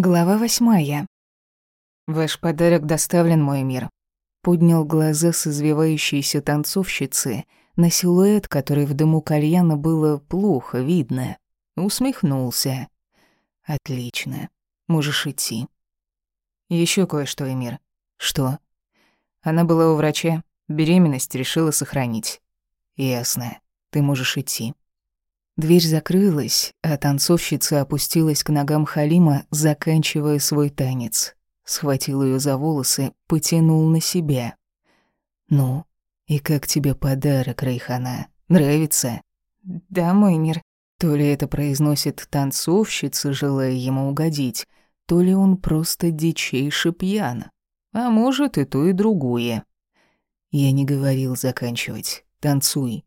Глава восьмая. «Ваш подарок доставлен, мой мир». Поднял глаза с извивающейся танцовщицы на силуэт, который в дыму кальяна было плохо видно. Усмехнулся. «Отлично. Можешь идти». Еще кое-что, Эмир». «Что?» Она была у врача. Беременность решила сохранить. «Ясно. Ты можешь идти». Дверь закрылась, а танцовщица опустилась к ногам Халима, заканчивая свой танец. Схватил ее за волосы, потянул на себя. «Ну, и как тебе подарок, Райхана? Нравится?» «Да, мой мир». То ли это произносит танцовщица, желая ему угодить, то ли он просто дичайше пьян. А может, и то, и другое. Я не говорил заканчивать. Танцуй.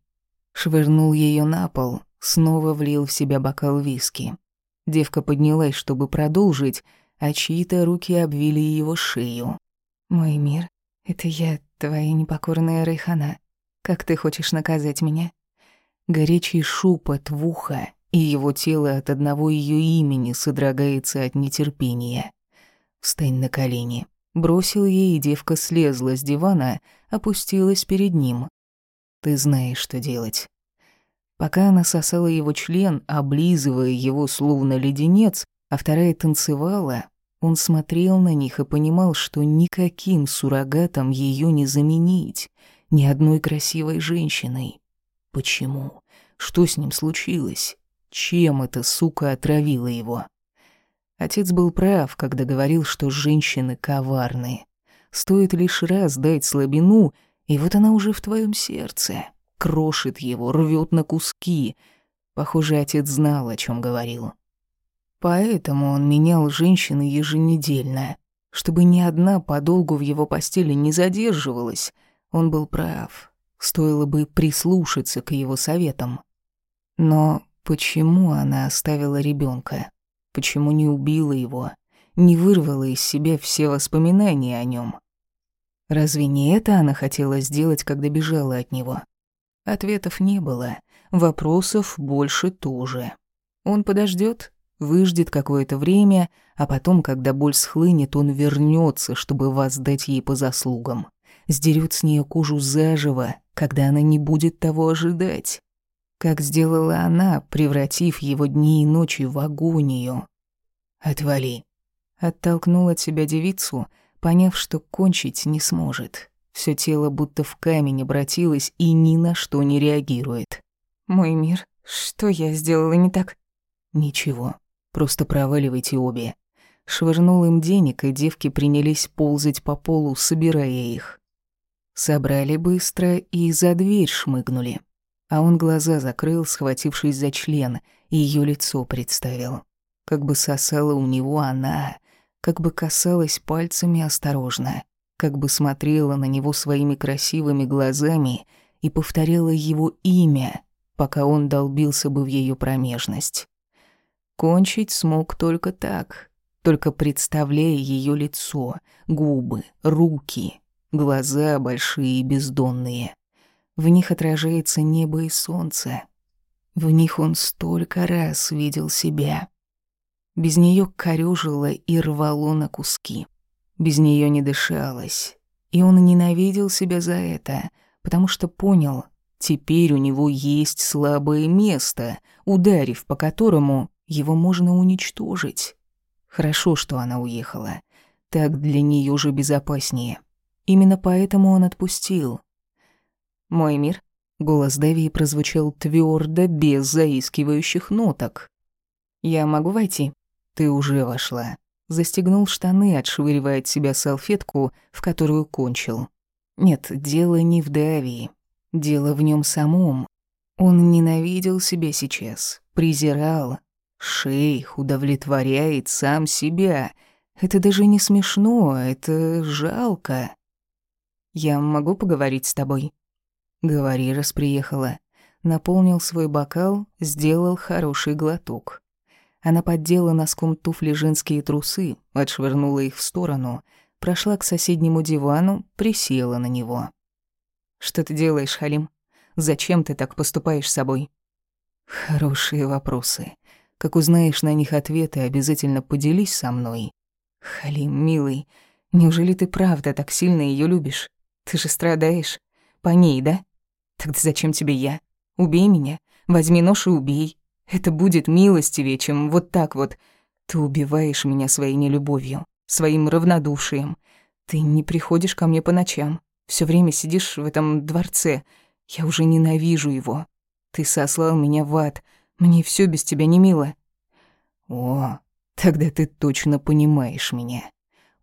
Швырнул ее на пол, Снова влил в себя бокал виски. Девка поднялась, чтобы продолжить, а чьи-то руки обвили его шею. «Мой мир, это я, твоя непокорная Райхана. Как ты хочешь наказать меня?» Горячий шупот в ухо, и его тело от одного ее имени содрогается от нетерпения. «Встань на колени». Бросил ей, и девка слезла с дивана, опустилась перед ним. «Ты знаешь, что делать. Пока она сосала его член, облизывая его словно леденец, а вторая танцевала, он смотрел на них и понимал, что никаким суррогатом ее не заменить, ни одной красивой женщиной. Почему? Что с ним случилось? Чем эта сука отравила его? Отец был прав, когда говорил, что женщины коварны. Стоит лишь раз дать слабину, и вот она уже в твоем сердце крошит его, рвет на куски. Похоже, отец знал, о чем говорил. Поэтому он менял женщины еженедельно, чтобы ни одна подолгу в его постели не задерживалась. Он был прав. Стоило бы прислушаться к его советам. Но почему она оставила ребенка? Почему не убила его? Не вырвала из себя все воспоминания о нем? Разве не это она хотела сделать, когда бежала от него? Ответов не было, вопросов больше тоже. Он подождет, выждет какое-то время, а потом, когда боль схлынет, он вернется, чтобы воздать ей по заслугам. Сдерет с нее кожу заживо, когда она не будет того ожидать. Как сделала она, превратив его дни и ночи в агонию. «Отвали!» Оттолкнул от себя девицу, поняв, что кончить не сможет. Все тело будто в камень обратилось и ни на что не реагирует. «Мой мир, что я сделала не так?» «Ничего, просто проваливайте обе». Швырнул им денег, и девки принялись ползать по полу, собирая их. Собрали быстро и за дверь шмыгнули. А он глаза закрыл, схватившись за член, и ее лицо представил. Как бы сосала у него она, как бы касалась пальцами осторожно как бы смотрела на него своими красивыми глазами и повторяла его имя, пока он долбился бы в ее промежность. Кончить смог только так, только представляя ее лицо, губы, руки, глаза большие и бездонные. В них отражается небо и солнце. В них он столько раз видел себя. Без нее корёжило и рвало на куски. Без нее не дышалось. И он ненавидел себя за это, потому что понял, теперь у него есть слабое место, ударив по которому его можно уничтожить. Хорошо, что она уехала. Так для нее же безопаснее. Именно поэтому он отпустил. «Мой мир?» — голос Дэви прозвучал твердо, без заискивающих ноток. «Я могу войти?» «Ты уже вошла», Застегнул штаны, отшвыривая от себя салфетку, в которую кончил. Нет, дело не в Давии. Дело в нем самом. Он ненавидел себя сейчас, презирал. Шейх удовлетворяет сам себя. Это даже не смешно, это жалко. «Я могу поговорить с тобой?» «Говори, раз приехала». Наполнил свой бокал, сделал хороший глоток. Она поддела носком туфли женские трусы, отшвырнула их в сторону, прошла к соседнему дивану, присела на него. «Что ты делаешь, Халим? Зачем ты так поступаешь с собой?» «Хорошие вопросы. Как узнаешь на них ответы, обязательно поделись со мной. Халим, милый, неужели ты правда так сильно ее любишь? Ты же страдаешь. По ней, да? Тогда зачем тебе я? Убей меня. Возьми нож и убей. Это будет милостивее, чем вот так вот. Ты убиваешь меня своей нелюбовью, своим равнодушием. Ты не приходишь ко мне по ночам. Все время сидишь в этом дворце. Я уже ненавижу его. Ты сослал меня в ад. Мне все без тебя не мило. О, тогда ты точно понимаешь меня.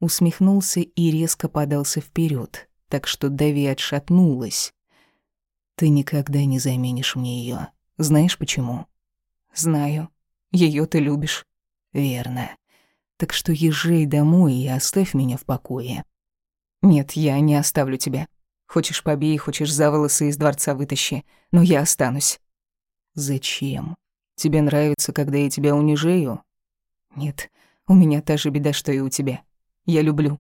Усмехнулся и резко подался вперед, так что Дави отшатнулась. Ты никогда не заменишь мне ее. Знаешь почему? Знаю. Ее ты любишь. Верно. Так что езжай домой и оставь меня в покое. Нет, я не оставлю тебя. Хочешь побей, хочешь за волосы из дворца вытащи, но я останусь. Зачем? Тебе нравится, когда я тебя унижаю? Нет, у меня та же беда, что и у тебя. Я люблю.